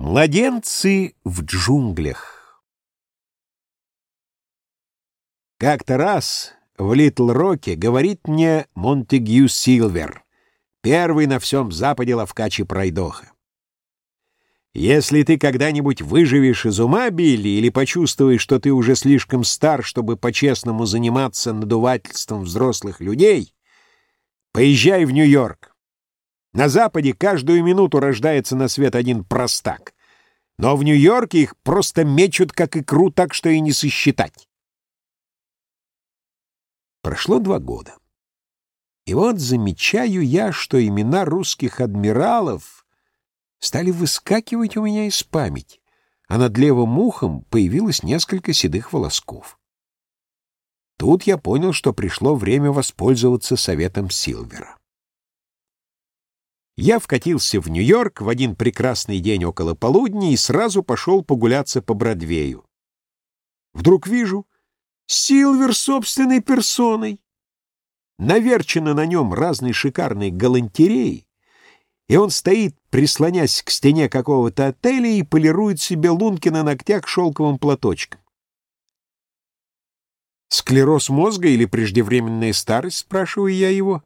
Младенцы в джунглях Как-то раз в Литл-Роке говорит мне Монтегю Силвер, первый на всем Западе ловкач и пройдоха. Если ты когда-нибудь выживешь из ума, Билли, или почувствуешь, что ты уже слишком стар, чтобы по-честному заниматься надувательством взрослых людей, поезжай в Нью-Йорк. На Западе каждую минуту рождается на свет один простак. Но в Нью-Йорке их просто мечут, как икру, так что и не сосчитать. Прошло два года. И вот замечаю я, что имена русских адмиралов стали выскакивать у меня из памяти, а над левым ухом появилось несколько седых волосков. Тут я понял, что пришло время воспользоваться советом Силвера. Я вкатился в Нью-Йорк в один прекрасный день около полудня и сразу пошел погуляться по Бродвею. Вдруг вижу Силвер собственной персоной. Наверчено на нем разной шикарной галантереи, и он стоит, прислонясь к стене какого-то отеля и полирует себе лунки на ногтях шелковым платочком. «Склероз мозга или преждевременная старость?» — спрашиваю я его.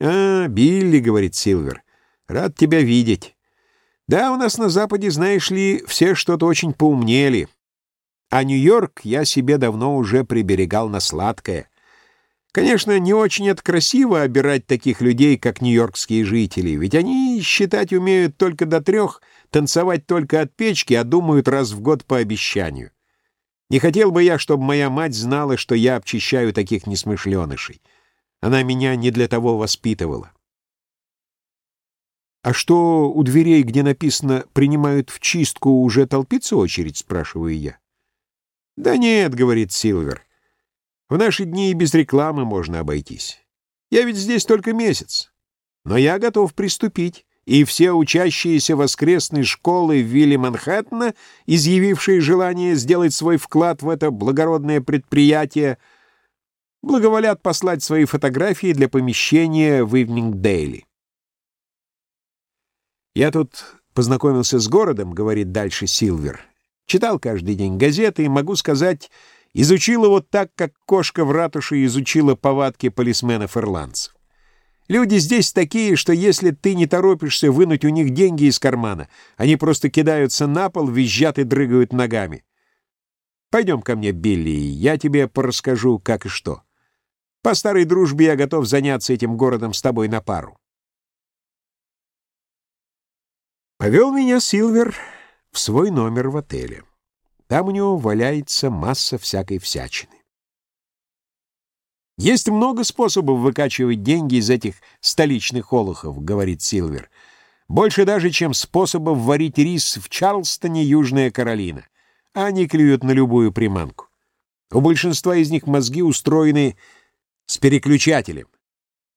«А, Билли», — говорит Силвер, — «рад тебя видеть. Да, у нас на Западе, знаешь ли, все что-то очень поумнели. А Нью-Йорк я себе давно уже приберегал на сладкое. Конечно, не очень это красиво обирать таких людей, как нью-йоркские жители, ведь они считать умеют только до трех, танцевать только от печки, а думают раз в год по обещанию. Не хотел бы я, чтобы моя мать знала, что я обчищаю таких несмышленышей. Она меня не для того воспитывала. «А что у дверей, где написано «принимают в чистку», уже толпится очередь?» — спрашиваю я. «Да нет», — говорит Силвер. «В наши дни и без рекламы можно обойтись. Я ведь здесь только месяц. Но я готов приступить, и все учащиеся воскресной школы в вилле Манхэттена, изъявившие желание сделать свой вклад в это благородное предприятие, — благоволят послать свои фотографии для помещения в Evening Daily. «Я тут познакомился с городом», — говорит дальше Силвер. «Читал каждый день газеты и, могу сказать, изучил его так, как кошка в ратуше изучила повадки полисменов-ирландцев. Люди здесь такие, что если ты не торопишься вынуть у них деньги из кармана, они просто кидаются на пол, визжат и дрыгают ногами. Пойдем ко мне, Билли, я тебе порасскажу, как и что». По старой дружбе я готов заняться этим городом с тобой на пару. Повел меня Силвер в свой номер в отеле. Там у него валяется масса всякой всячины. «Есть много способов выкачивать деньги из этих столичных олухов», — говорит Силвер. «Больше даже, чем способов варить рис в Чарлстоне, Южная Каролина. Они клюют на любую приманку. У большинства из них мозги устроены с переключателем.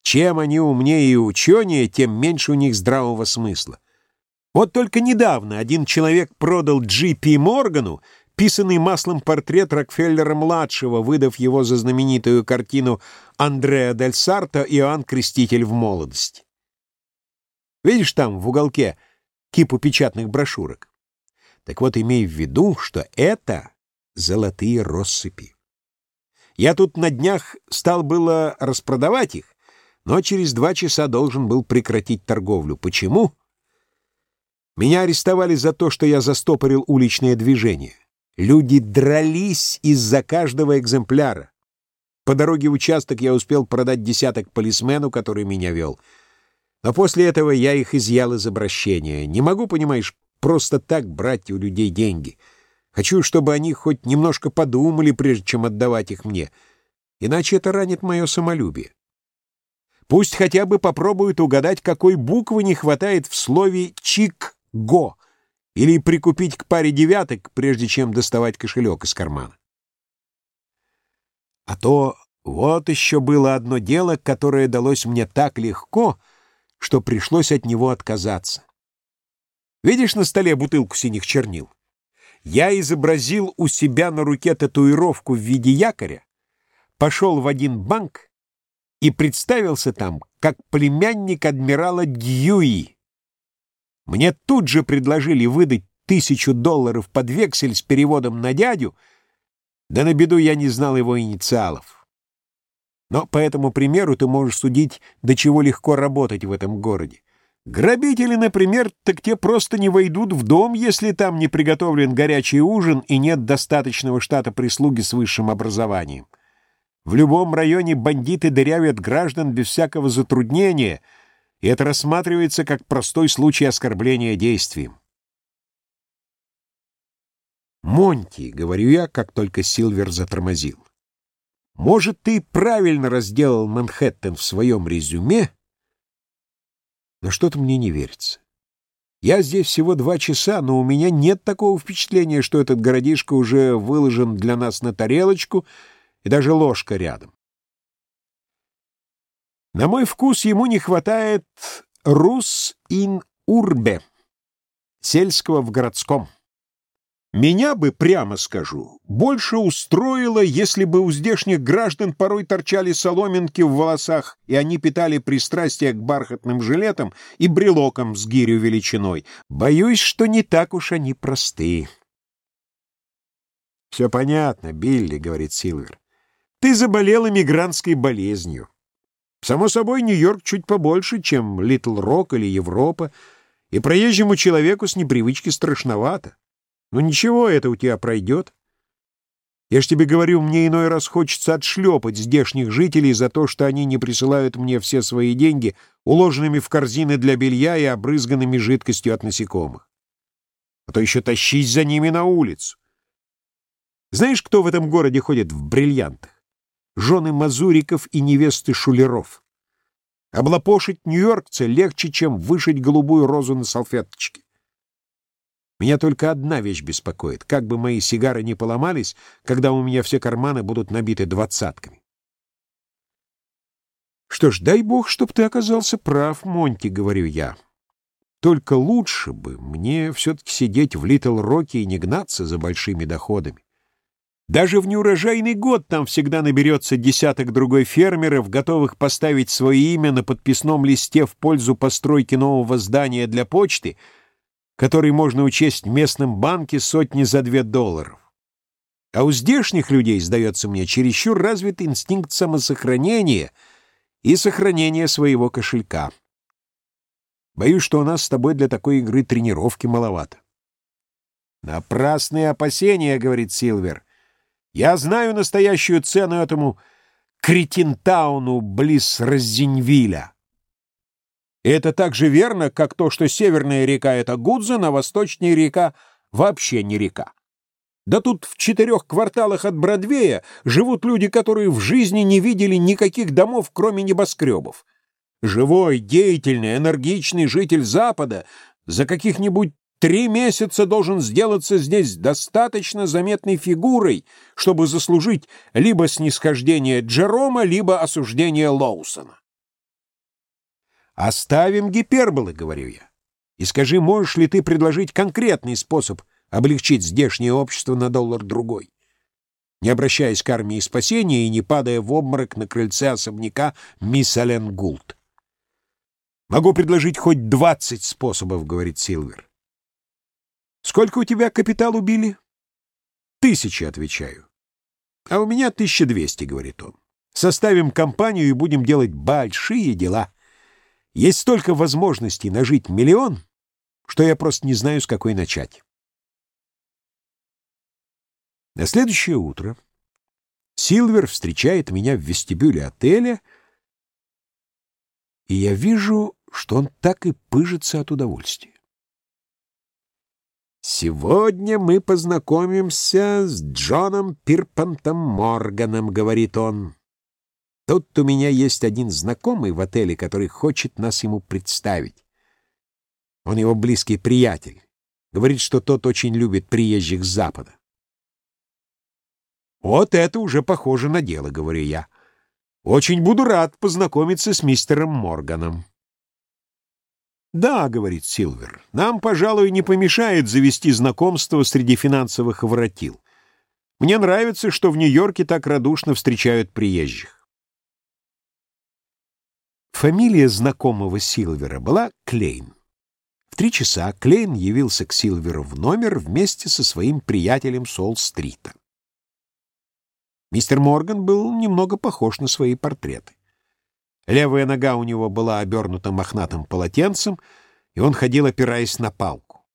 Чем они умнее и ученее, тем меньше у них здравого смысла. Вот только недавно один человек продал Джи Моргану писанный маслом портрет Рокфеллера-младшего, выдав его за знаменитую картину Андреа Дель Сарто «Иоанн Креститель в молодости». Видишь там, в уголке, кипу печатных брошюрок? Так вот, имей в виду, что это золотые россыпи. Я тут на днях стал было распродавать их, но через два часа должен был прекратить торговлю. Почему? Меня арестовали за то, что я застопорил уличное движение. Люди дрались из-за каждого экземпляра. По дороге в участок я успел продать десяток полисмену, который меня вел. Но после этого я их изъял из обращения. Не могу, понимаешь, просто так брать у людей деньги — Хочу, чтобы они хоть немножко подумали, прежде чем отдавать их мне, иначе это ранит мое самолюбие. Пусть хотя бы попробуют угадать, какой буквы не хватает в слове «чик-го» или прикупить к паре девяток, прежде чем доставать кошелек из кармана. А то вот еще было одно дело, которое далось мне так легко, что пришлось от него отказаться. Видишь на столе бутылку синих чернил? Я изобразил у себя на руке татуировку в виде якоря, пошел в один банк и представился там как племянник адмирала Дьюи. Мне тут же предложили выдать тысячу долларов под вексель с переводом на дядю, да на беду я не знал его инициалов. Но по этому примеру ты можешь судить, до чего легко работать в этом городе. Грабители, например, так те просто не войдут в дом, если там не приготовлен горячий ужин и нет достаточного штата прислуги с высшим образованием. В любом районе бандиты дырявят граждан без всякого затруднения, и это рассматривается как простой случай оскорбления действием. «Монти», — говорю я, как только Силвер затормозил, — «может, ты правильно разделал Манхэттен в своем резюме?» Но что-то мне не верится. Я здесь всего два часа, но у меня нет такого впечатления, что этот городишко уже выложен для нас на тарелочку, и даже ложка рядом. На мой вкус ему не хватает «рус ин урбе» — сельского в городском. Меня бы, прямо скажу, больше устроило, если бы у здешних граждан порой торчали соломинки в волосах, и они питали пристрастие к бархатным жилетам и брелокам с гирю величиной. Боюсь, что не так уж они просты. «Все понятно, Билли», — говорит Силвер. «Ты заболел эмигрантской болезнью. Само собой, Нью-Йорк чуть побольше, чем Литл-Рок или Европа, и проезжему человеку с непривычки страшновато. Ну ничего, это у тебя пройдет. Я ж тебе говорю, мне иной раз хочется отшлепать здешних жителей за то, что они не присылают мне все свои деньги, уложенными в корзины для белья и обрызганными жидкостью от насекомых. А то еще тащись за ними на улицу. Знаешь, кто в этом городе ходит в бриллиантах? Жены мазуриков и невесты шулеров. Облапошить нью-йоркца легче, чем вышить голубую розу на салфеточке. Меня только одна вещь беспокоит. Как бы мои сигары не поломались, когда у меня все карманы будут набиты двадцатками. Что ж, дай бог, чтоб ты оказался прав, Монти, говорю я. Только лучше бы мне все-таки сидеть в Литл-Роке и не гнаться за большими доходами. Даже в неурожайный год там всегда наберется десяток другой фермеров, готовых поставить свое имя на подписном листе в пользу постройки нового здания для почты — который можно учесть в местном банке сотни за две долларов. А у здешних людей, сдается мне, чересчур развит инстинкт самосохранения и сохранения своего кошелька. Боюсь, что у нас с тобой для такой игры тренировки маловато. «Напрасные опасения», — говорит Силвер. «Я знаю настоящую цену этому Кретинтауну близ Розенвиля». И это так же верно, как то, что северная река — это Гудзон, а восточная река — вообще не река. Да тут в четырех кварталах от Бродвея живут люди, которые в жизни не видели никаких домов, кроме небоскребов. Живой, деятельный, энергичный житель Запада за каких-нибудь три месяца должен сделаться здесь достаточно заметной фигурой, чтобы заслужить либо снисхождение Джерома, либо осуждение Лоусона. «Оставим гиперболы», — говорю я. «И скажи, можешь ли ты предложить конкретный способ облегчить здешнее общество на доллар-другой?» не обращаясь к армии спасения и не падая в обморок на крыльце особняка мисс Ален Гулт. «Могу предложить хоть двадцать способов», — говорит Силвер. «Сколько у тебя капитал убили?» «Тысячи», — отвечаю. «А у меня тысяча двести», — говорит он. «Составим компанию и будем делать большие дела». Есть столько возможностей нажить миллион, что я просто не знаю, с какой начать. На следующее утро Силвер встречает меня в вестибюле отеля, и я вижу, что он так и пыжится от удовольствия. «Сегодня мы познакомимся с Джоном Пирпантом Морганом», — говорит он. Тут у меня есть один знакомый в отеле, который хочет нас ему представить. Он его близкий приятель. Говорит, что тот очень любит приезжих с Запада. «Вот это уже похоже на дело», — говорю я. «Очень буду рад познакомиться с мистером Морганом». «Да», — говорит Силвер, — «нам, пожалуй, не помешает завести знакомство среди финансовых воротил. Мне нравится, что в Нью-Йорке так радушно встречают приезжих». Фамилия знакомого Силвера была Клейн. В три часа Клейн явился к Силверу в номер вместе со своим приятелем Сол-стрита. Мистер Морган был немного похож на свои портреты. Левая нога у него была обернута мохнатым полотенцем, и он ходил, опираясь на палку.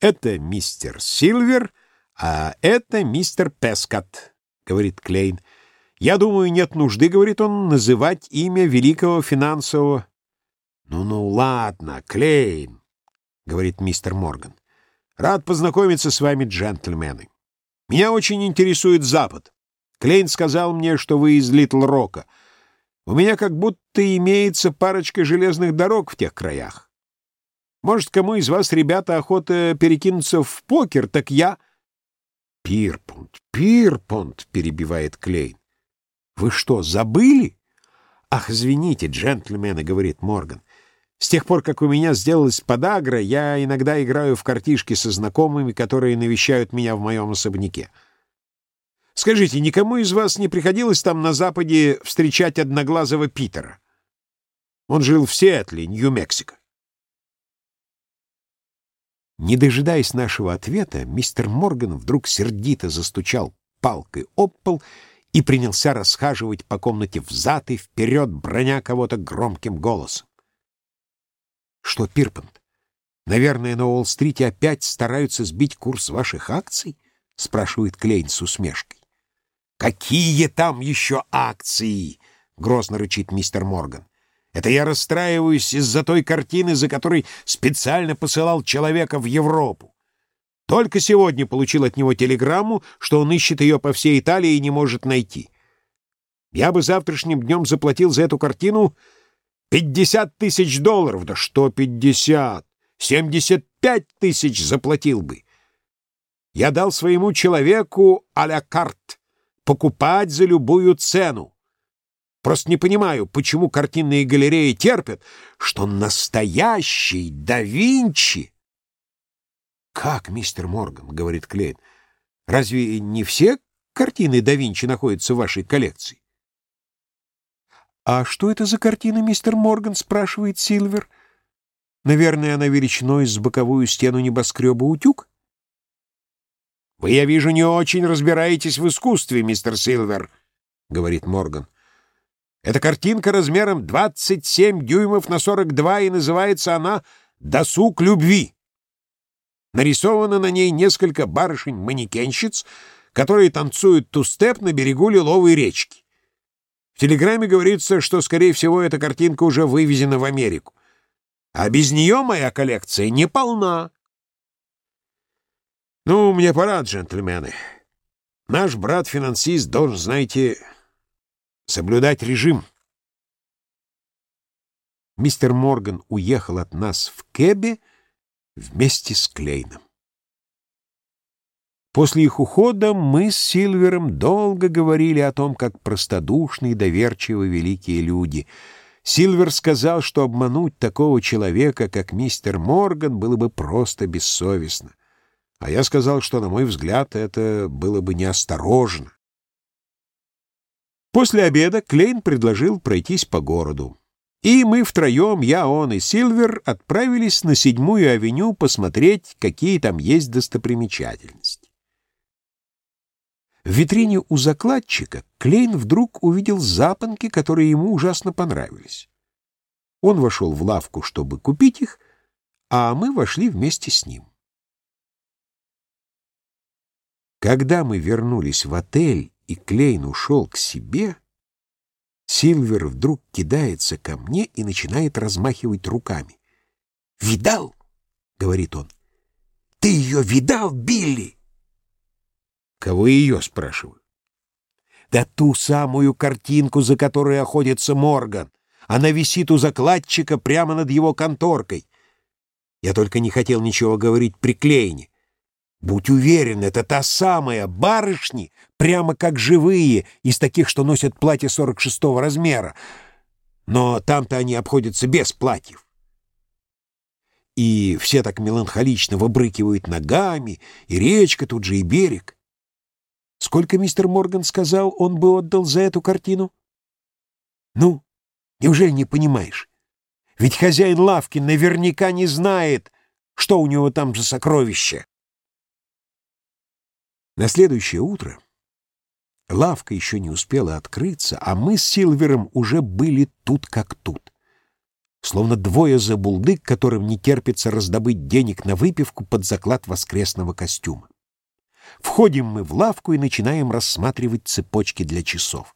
«Это мистер Силвер, а это мистер Пескот», — говорит Клейн. «Я думаю, нет нужды, — говорит он, — называть имя великого финансового...» «Ну-ну, ладно, Клейн», — говорит мистер Морган. «Рад познакомиться с вами, джентльмены. Меня очень интересует Запад. Клейн сказал мне, что вы из Литл-Рока. У меня как будто имеется парочка железных дорог в тех краях. Может, кому из вас, ребята, охота перекинуться в покер, так я...» «Пирпунт, Пирпунт», — перебивает Клейн. «Вы что, забыли?» «Ах, извините, джентльмены», — говорит Морган. «С тех пор, как у меня сделалась подагра, я иногда играю в картишки со знакомыми, которые навещают меня в моем особняке. Скажите, никому из вас не приходилось там на Западе встречать одноглазого Питера? Он жил в Сиэтле, Нью-Мексико». Не дожидаясь нашего ответа, мистер Морган вдруг сердито застучал палкой об пол и принялся расхаживать по комнате взад и вперед, броня кого-то громким голосом. «Что, Пирпант, наверное, на Уолл-стрите опять стараются сбить курс ваших акций?» — спрашивает Клейн с усмешкой. «Какие там еще акции?» — грозно рычит мистер Морган. «Это я расстраиваюсь из-за той картины, за которой специально посылал человека в Европу. Только сегодня получил от него телеграмму, что он ищет ее по всей Италии и не может найти. Я бы завтрашним днем заплатил за эту картину пятьдесят тысяч долларов. Да что пятьдесят? Семьдесят пять тысяч заплатил бы. Я дал своему человеку а-ля карт покупать за любую цену. Просто не понимаю, почему картинные галереи терпят, что настоящий да Винчи «Как, мистер Морган?» — говорит Клейн. «Разве не все картины да Винчи находятся в вашей коллекции?» «А что это за картина, мистер Морган?» — спрашивает Сильвер. «Наверное, она величиной с боковую стену небоскреба утюг?» «Вы, я вижу, не очень разбираетесь в искусстве, мистер Сильвер», — говорит Морган. «Эта картинка размером 27 дюймов на 42, и называется она «Досуг любви». Нарисовано на ней несколько барышень-манекенщиц, которые танцуют ту-степ на берегу Лиловой речки. В телеграмме говорится, что, скорее всего, эта картинка уже вывезена в Америку. А без нее моя коллекция не полна. Ну, мне пора, джентльмены. Наш брат-финансист должен, знаете, соблюдать режим. Мистер Морган уехал от нас в Кэбе, вместе с Клейном. После их ухода мы с Сильвером долго говорили о том, как простодушны и доверчивы великие люди. Сильвер сказал, что обмануть такого человека, как мистер Морган, было бы просто бессовестно. А я сказал, что, на мой взгляд, это было бы неосторожно. После обеда Клейн предложил пройтись по городу. И мы втроем, я, он и Сильвер, отправились на седьмую авеню посмотреть, какие там есть достопримечательности. В витрине у закладчика Клейн вдруг увидел запонки, которые ему ужасно понравились. Он вошел в лавку, чтобы купить их, а мы вошли вместе с ним. Когда мы вернулись в отель, и Клейн ушел к себе, Сильвер вдруг кидается ко мне и начинает размахивать руками. «Видал?» — говорит он. «Ты ее видал, Билли?» «Кого ее?» — спрашиваю. «Да ту самую картинку, за которой охотится Морган. Она висит у закладчика прямо над его конторкой. Я только не хотел ничего говорить при Клейне. Будь уверен, это та самая, барышни, прямо как живые, из таких, что носят платье 46-го размера. Но там-то они обходятся без платьев. И все так меланхолично выбрыкивают ногами, и речка тут же, и берег. Сколько мистер Морган сказал, он бы отдал за эту картину? Ну, неужели не понимаешь? Ведь хозяин лавки наверняка не знает, что у него там за сокровище. На следующее утро лавка еще не успела открыться, а мы с Силвером уже были тут как тут. Словно двое забулдык, которым не терпится раздобыть денег на выпивку под заклад воскресного костюма. Входим мы в лавку и начинаем рассматривать цепочки для часов.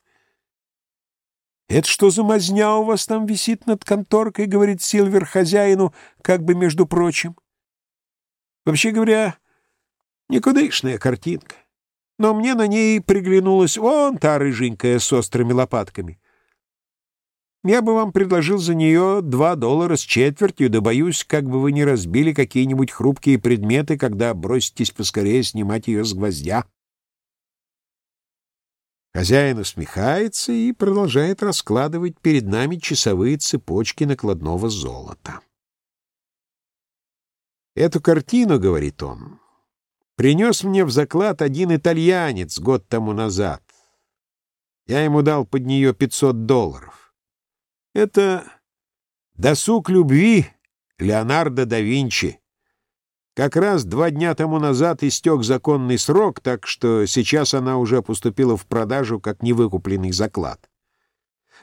«Это что за мазня у вас там висит над конторкой?» — говорит Силвер хозяину, как бы между прочим. «Вообще говоря, никудышная картинка. Но мне на ней приглянулась вон та рыженькая с острыми лопатками. Я бы вам предложил за нее два доллара с четвертью, да боюсь, как бы вы не разбили какие-нибудь хрупкие предметы, когда броситесь поскорее снимать ее с гвоздя». Хозяин усмехается и продолжает раскладывать перед нами часовые цепочки накладного золота. «Эту картину, — говорит он, — принес мне в заклад один итальянец год тому назад. Я ему дал под нее 500 долларов. Это «Досуг любви» Леонардо да Винчи. Как раз два дня тому назад истек законный срок, так что сейчас она уже поступила в продажу как невыкупленный заклад.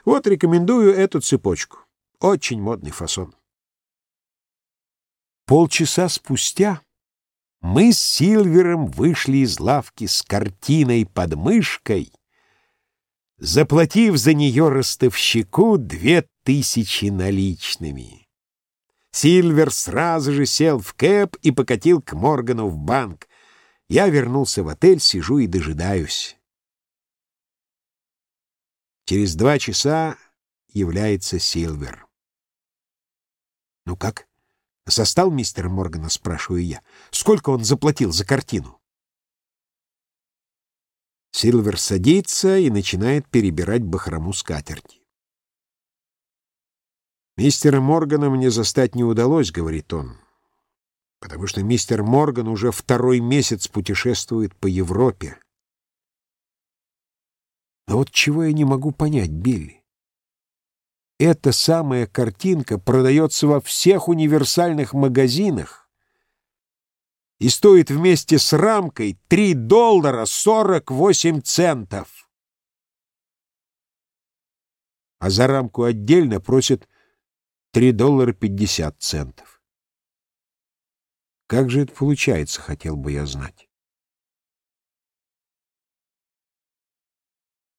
Вот рекомендую эту цепочку. Очень модный фасон. Полчаса спустя мы с Сильвером вышли из лавки с картиной под мышкой, заплатив за нее ростовщику две тысячи наличными. Сильвер сразу же сел в кэп и покатил к Моргану в банк. Я вернулся в отель, сижу и дожидаюсь. Через два часа является Сильвер. «Ну как? Застал мистера Моргана?» — спрашиваю я. «Сколько он заплатил за картину?» Сильвер садится и начинает перебирать бахрому скатерти. «Мистера Моргана мне застать не удалось», — говорит он, «потому что мистер Морган уже второй месяц путешествует по Европе». Но вот чего я не могу понять, Билли? Эта самая картинка продается во всех универсальных магазинах и стоит вместе с рамкой 3 доллара 48 центов. А за рамку отдельно просят Три доллара пятьдесят центов. Как же это получается, хотел бы я знать.